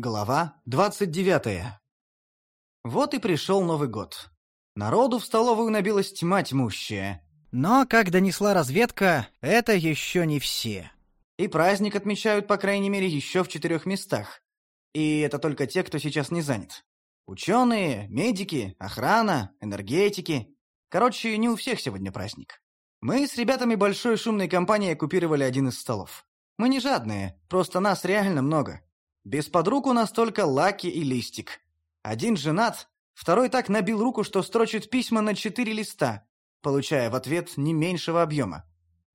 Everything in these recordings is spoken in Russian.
Глава 29. Вот и пришел Новый год. Народу в столовую набилась тьма тьмущая. Но, как донесла разведка, это еще не все. И праздник отмечают, по крайней мере, еще в четырех местах. И это только те, кто сейчас не занят. Ученые, медики, охрана, энергетики. Короче, не у всех сегодня праздник. Мы с ребятами большой шумной компанией оккупировали один из столов. Мы не жадные, просто нас реально много. Без подруг у нас только Лаки и Листик. Один женат, второй так набил руку, что строчит письма на четыре листа, получая в ответ не меньшего объема.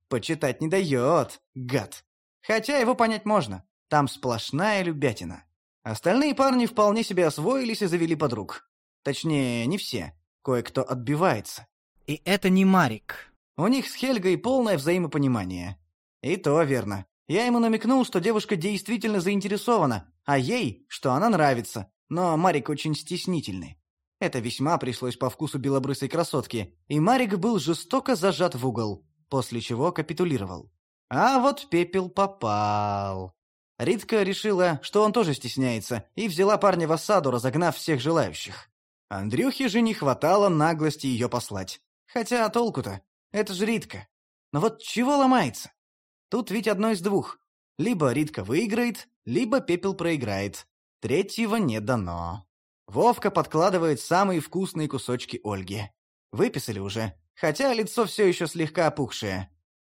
Почитать не дает, гад. Хотя его понять можно, там сплошная любятина. Остальные парни вполне себе освоились и завели подруг. Точнее, не все, кое-кто отбивается. И это не Марик. У них с Хельгой полное взаимопонимание. И то верно. Я ему намекнул, что девушка действительно заинтересована, а ей, что она нравится, но Марик очень стеснительный. Это весьма пришлось по вкусу белобрысой красотки, и Марик был жестоко зажат в угол, после чего капитулировал. А вот пепел попал. Ритка решила, что он тоже стесняется, и взяла парня в осаду, разогнав всех желающих. Андрюхе же не хватало наглости ее послать. Хотя толку-то? Это же Ритка. Но вот чего ломается? Тут ведь одно из двух. Либо Ритка выиграет, либо Пепел проиграет. Третьего не дано. Вовка подкладывает самые вкусные кусочки Ольги. Выписали уже, хотя лицо все еще слегка опухшее.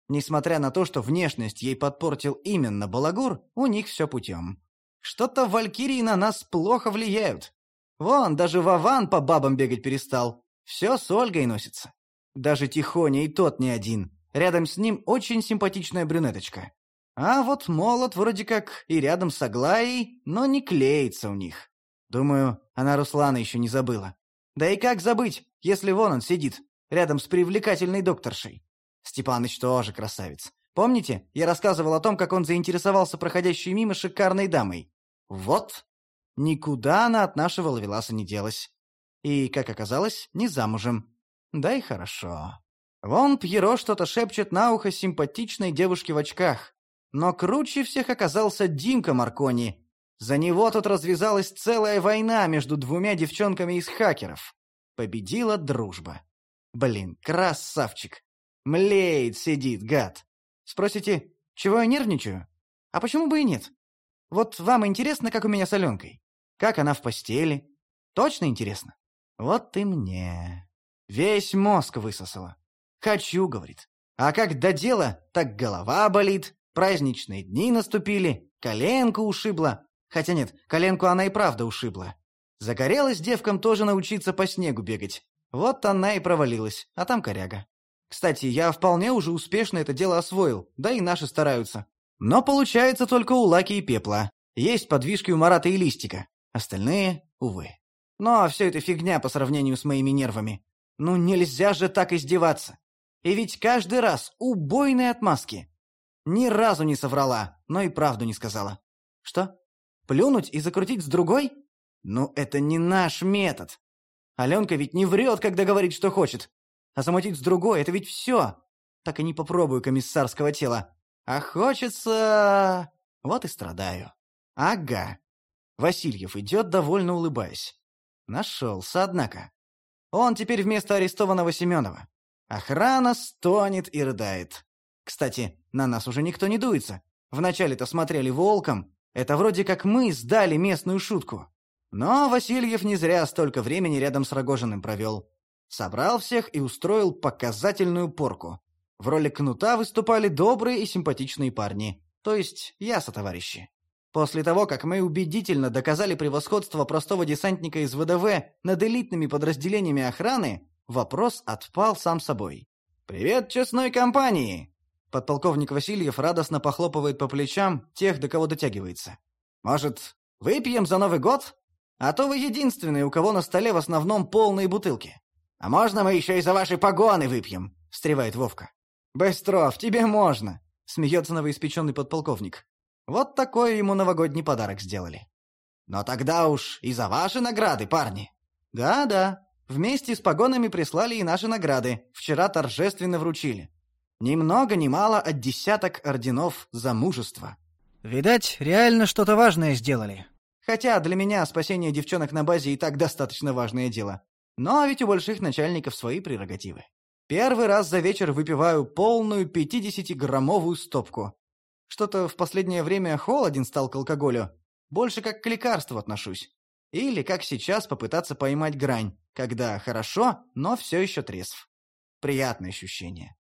Несмотря на то, что внешность ей подпортил именно Балагур, у них все путем. Что-то валькирии на нас плохо влияют. Вон, даже Вован по бабам бегать перестал. Все с Ольгой носится. Даже Тихоня и тот не один. Рядом с ним очень симпатичная брюнеточка. А вот молот вроде как и рядом с Аглаей, но не клеится у них. Думаю, она Руслана еще не забыла. Да и как забыть, если вон он сидит, рядом с привлекательной докторшей? Степаныч тоже красавец. Помните, я рассказывал о том, как он заинтересовался проходящей мимо шикарной дамой? Вот. Никуда она от нашего ловеласа не делась. И, как оказалось, не замужем. Да и хорошо. Вон Пьеро что-то шепчет на ухо симпатичной девушке в очках. Но круче всех оказался Димка Маркони. За него тут развязалась целая война между двумя девчонками из хакеров. Победила дружба. Блин, красавчик. Млеет сидит, гад. Спросите, чего я нервничаю? А почему бы и нет? Вот вам интересно, как у меня с Аленкой? Как она в постели? Точно интересно? Вот и мне. Весь мозг высосала. «Хочу», — говорит. А как до дела, так голова болит, праздничные дни наступили, коленку ушибла. Хотя нет, коленку она и правда ушибла. Загорелась девкам тоже научиться по снегу бегать. Вот она и провалилась, а там коряга. Кстати, я вполне уже успешно это дело освоил, да и наши стараются. Но получается только у Лаки и Пепла. Есть подвижки у Марата и Листика. Остальные, увы. Но все это фигня по сравнению с моими нервами. Ну нельзя же так издеваться. И ведь каждый раз убойные отмазки. Ни разу не соврала, но и правду не сказала. Что? Плюнуть и закрутить с другой? Ну, это не наш метод. Аленка ведь не врет, когда говорит, что хочет. А замутить с другой — это ведь все. Так и не попробую комиссарского тела. А хочется... Вот и страдаю. Ага. Васильев идет, довольно улыбаясь. Нашелся, однако. Он теперь вместо арестованного Семенова. Охрана стонет и рыдает. Кстати, на нас уже никто не дуется. Вначале-то смотрели волком. Это вроде как мы сдали местную шутку. Но Васильев не зря столько времени рядом с Рогожиным провел. Собрал всех и устроил показательную порку. В роли кнута выступали добрые и симпатичные парни. То есть я сотоварищи. После того, как мы убедительно доказали превосходство простого десантника из ВДВ над элитными подразделениями охраны, Вопрос отпал сам собой. «Привет, честной компании!» Подполковник Васильев радостно похлопывает по плечам тех, до кого дотягивается. «Может, выпьем за Новый год? А то вы единственные, у кого на столе в основном полные бутылки. А можно мы еще и за ваши погоны выпьем?» — встревает Вовка. «Быстров, тебе можно!» — смеется новоиспеченный подполковник. Вот такой ему новогодний подарок сделали. «Но тогда уж и за ваши награды, парни!» «Да-да, Вместе с погонами прислали и наши награды. Вчера торжественно вручили. Ни много ни мало от десяток орденов за мужество. Видать, реально что-то важное сделали. Хотя для меня спасение девчонок на базе и так достаточно важное дело. Но ведь у больших начальников свои прерогативы. Первый раз за вечер выпиваю полную 50-граммовую стопку. Что-то в последнее время холоден стал к алкоголю. Больше как к лекарству отношусь. Или, как сейчас, попытаться поймать грань, когда хорошо, но все еще трезв. Приятное ощущение.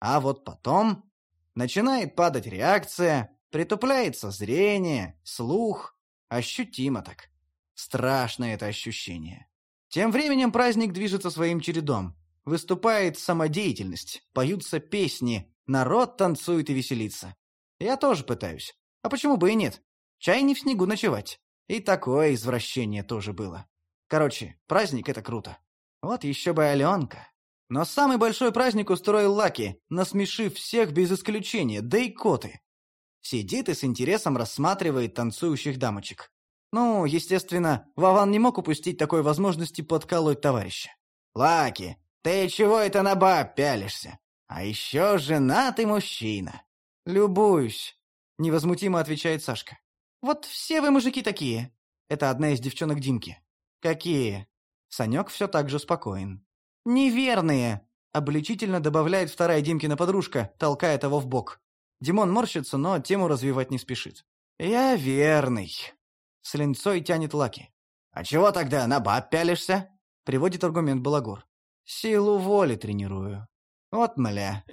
А вот потом начинает падать реакция, притупляется зрение, слух. Ощутимо так. Страшное это ощущение. Тем временем праздник движется своим чередом. Выступает самодеятельность, поются песни, народ танцует и веселится. Я тоже пытаюсь. А почему бы и нет? Чай не в снегу ночевать. И такое извращение тоже было. Короче, праздник — это круто. Вот еще бы Аленка. Но самый большой праздник устроил Лаки, насмешив всех без исключения, да и коты. Сидит и с интересом рассматривает танцующих дамочек. Ну, естественно, Вован не мог упустить такой возможности подколоть товарища. «Лаки, ты чего это на баб пялишься? А еще женатый мужчина». «Любуюсь», — невозмутимо отвечает Сашка. «Вот все вы мужики такие». Это одна из девчонок Димки. «Какие?» Санек все так же спокоен. «Неверные!» — обличительно добавляет вторая Димкина подружка, толкая того в бок. Димон морщится, но тему развивать не спешит. «Я верный!» С линцой тянет Лаки. «А чего тогда на баб пялишься?» — приводит аргумент Балагур. «Силу воли тренирую». «Вот мля».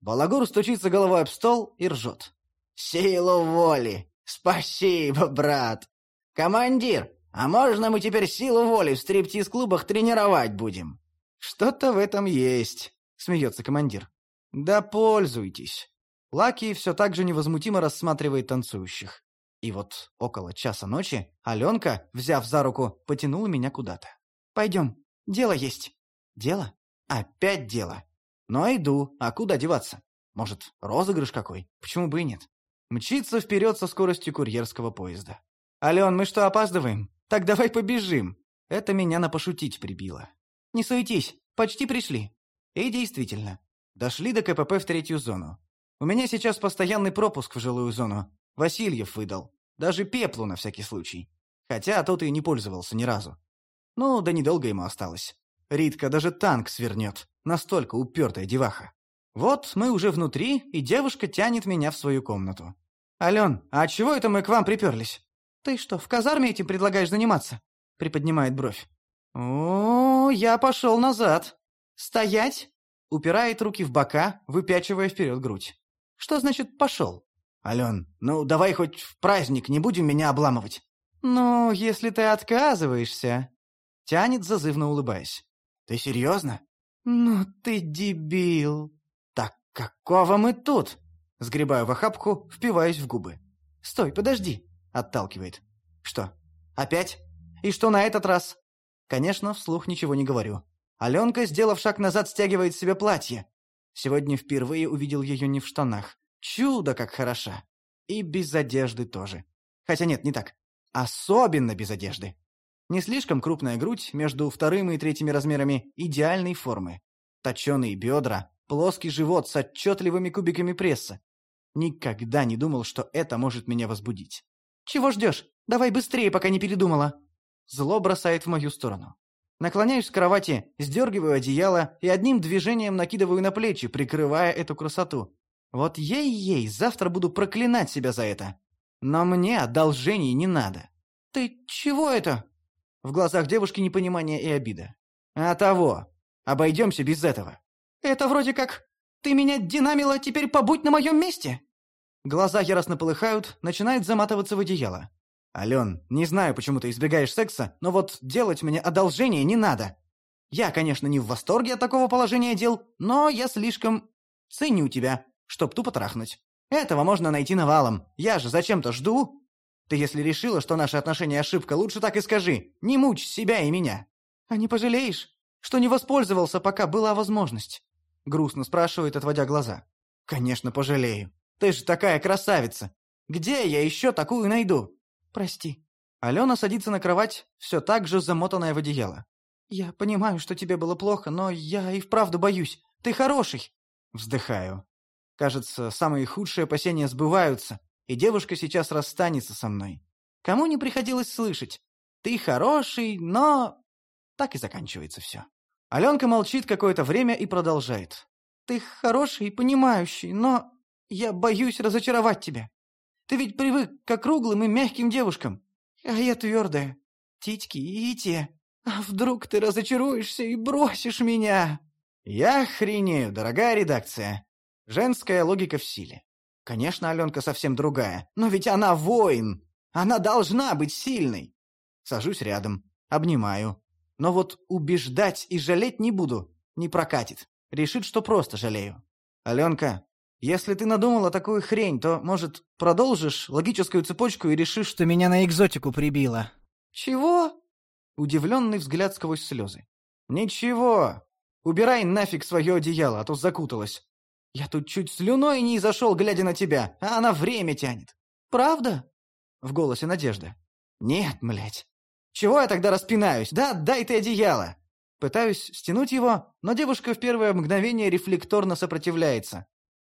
Балагур стучится головой об стол и ржет. «Силу воли! Спасибо, брат! Командир, а можно мы теперь силу воли в стриптиз-клубах тренировать будем?» «Что-то в этом есть», — смеется командир. «Да пользуйтесь». Лаки все так же невозмутимо рассматривает танцующих. И вот около часа ночи Аленка, взяв за руку, потянула меня куда-то. «Пойдем, дело есть». «Дело? Опять дело. Но иду, а куда деваться? Может, розыгрыш какой? Почему бы и нет?» Мчится вперед со скоростью курьерского поезда. «Ален, мы что, опаздываем? Так давай побежим!» Это меня на пошутить прибило. «Не суетись, почти пришли». И действительно, дошли до КПП в третью зону. У меня сейчас постоянный пропуск в жилую зону. Васильев выдал. Даже пеплу на всякий случай. Хотя тот и не пользовался ни разу. Ну, да недолго ему осталось. Ритка даже танк свернет. Настолько упертая деваха. Вот мы уже внутри, и девушка тянет меня в свою комнату. «Ален, а чего это мы к вам приперлись?» «Ты что, в казарме этим предлагаешь заниматься?» Приподнимает бровь. «О, я пошел назад. Стоять!» Упирает руки в бока, выпячивая вперед грудь. «Что значит «пошел»?» «Ален, ну давай хоть в праздник не будем меня обламывать». «Ну, если ты отказываешься...» Тянет, зазывно улыбаясь. «Ты серьезно?» «Ну ты дебил!» «Так какого мы тут?» Сгребаю в охапку, впиваюсь в губы. «Стой, подожди!» Отталкивает. «Что? Опять? И что на этот раз?» Конечно, вслух ничего не говорю. Аленка, сделав шаг назад, стягивает себе платье. Сегодня впервые увидел ее не в штанах. Чудо, как хороша. И без одежды тоже. Хотя нет, не так. Особенно без одежды. Не слишком крупная грудь, между вторым и третьими размерами идеальной формы. Точеные бедра, плоский живот с отчетливыми кубиками пресса. Никогда не думал, что это может меня возбудить. «Чего ждешь? Давай быстрее, пока не передумала!» Зло бросает в мою сторону. Наклоняюсь к кровати, сдергиваю одеяло и одним движением накидываю на плечи, прикрывая эту красоту. Вот ей-ей, завтра буду проклинать себя за это. Но мне одолжений не надо. «Ты чего это?» В глазах девушки непонимание и обида. «А того. Обойдемся без этого». «Это вроде как... Ты меня динамила, теперь побудь на моем месте?» Глаза яростно полыхают, начинает заматываться в одеяло. «Ален, не знаю, почему ты избегаешь секса, но вот делать мне одолжение не надо. Я, конечно, не в восторге от такого положения дел, но я слишком ценю тебя, чтоб тупо трахнуть. Этого можно найти навалом. Я же зачем-то жду. Ты если решила, что наши отношения ошибка, лучше так и скажи. Не мучь себя и меня. А не пожалеешь, что не воспользовался, пока была возможность?» Грустно спрашивает, отводя глаза. «Конечно, пожалею. Ты же такая красавица. Где я еще такую найду?» «Прости». Алена садится на кровать, все так же замотанная в одеяло. «Я понимаю, что тебе было плохо, но я и вправду боюсь. Ты хороший!» Вздыхаю. Кажется, самые худшие опасения сбываются, и девушка сейчас расстанется со мной. Кому не приходилось слышать? Ты хороший, но... Так и заканчивается все. Аленка молчит какое-то время и продолжает. Ты хороший и понимающий, но я боюсь разочаровать тебя. Ты ведь привык к округлым и мягким девушкам, а я твердая. Титьки и те. А вдруг ты разочаруешься и бросишь меня? Я хренею, дорогая редакция. Женская логика в силе. Конечно, Аленка совсем другая, но ведь она воин. Она должна быть сильной. Сажусь рядом, обнимаю. Но вот убеждать и жалеть не буду, не прокатит. Решит, что просто жалею. Аленка, если ты надумала такую хрень, то, может, продолжишь логическую цепочку и решишь, что меня на экзотику прибило. Чего? Удивленный взгляд сквозь слезы. Ничего. Убирай нафиг свое одеяло, а то закуталась. Я тут чуть слюной не изошел, глядя на тебя, а она время тянет. Правда? В голосе надежда. Нет, млять. Чего я тогда распинаюсь? Да, дай ты одеяло. Пытаюсь стянуть его, но девушка в первое мгновение рефлекторно сопротивляется.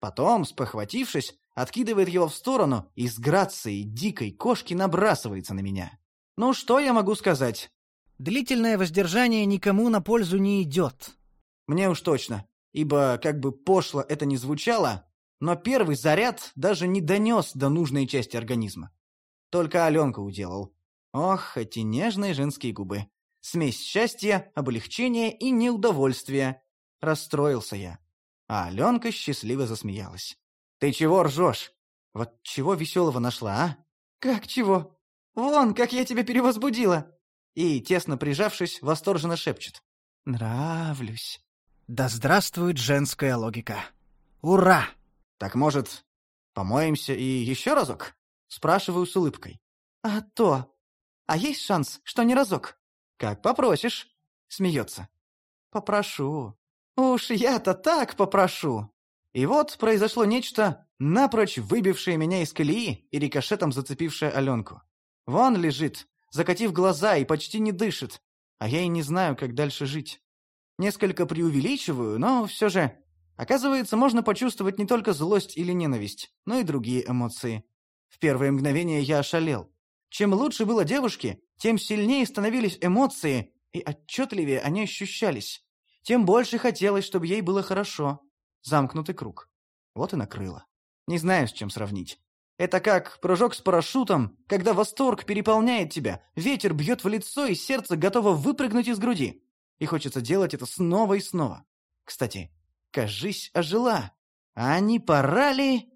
Потом, спохватившись, откидывает его в сторону и с грацией дикой кошки набрасывается на меня. Ну, что я могу сказать? Длительное воздержание никому на пользу не идет. Мне уж точно, ибо, как бы пошло это ни звучало, но первый заряд даже не донес до нужной части организма. Только Аленка уделал. Ох, эти нежные женские губы. Смесь счастья, облегчения и неудовольствия. Расстроился я. А Аленка счастливо засмеялась. «Ты чего ржешь? Вот чего веселого нашла, а?» «Как чего? Вон, как я тебя перевозбудила!» И, тесно прижавшись, восторженно шепчет. «Нравлюсь». Да здравствует женская логика. Ура! Так, может, помоемся и еще разок? Спрашиваю с улыбкой. А то. А есть шанс, что не разок? Как попросишь. Смеется. Попрошу. Уж я-то так попрошу. И вот произошло нечто, напрочь выбившее меня из колеи и рикошетом зацепившее Аленку. Вон лежит, закатив глаза и почти не дышит, а я и не знаю, как дальше жить. Несколько преувеличиваю, но все же... Оказывается, можно почувствовать не только злость или ненависть, но и другие эмоции. В первые мгновения я ошалел. Чем лучше было девушке, тем сильнее становились эмоции, и отчетливее они ощущались. Тем больше хотелось, чтобы ей было хорошо. Замкнутый круг. Вот и накрыло. Не знаю, с чем сравнить. Это как прыжок с парашютом, когда восторг переполняет тебя, ветер бьет в лицо, и сердце готово выпрыгнуть из груди. И хочется делать это снова и снова. Кстати, кажись, ожила. А не пора ли...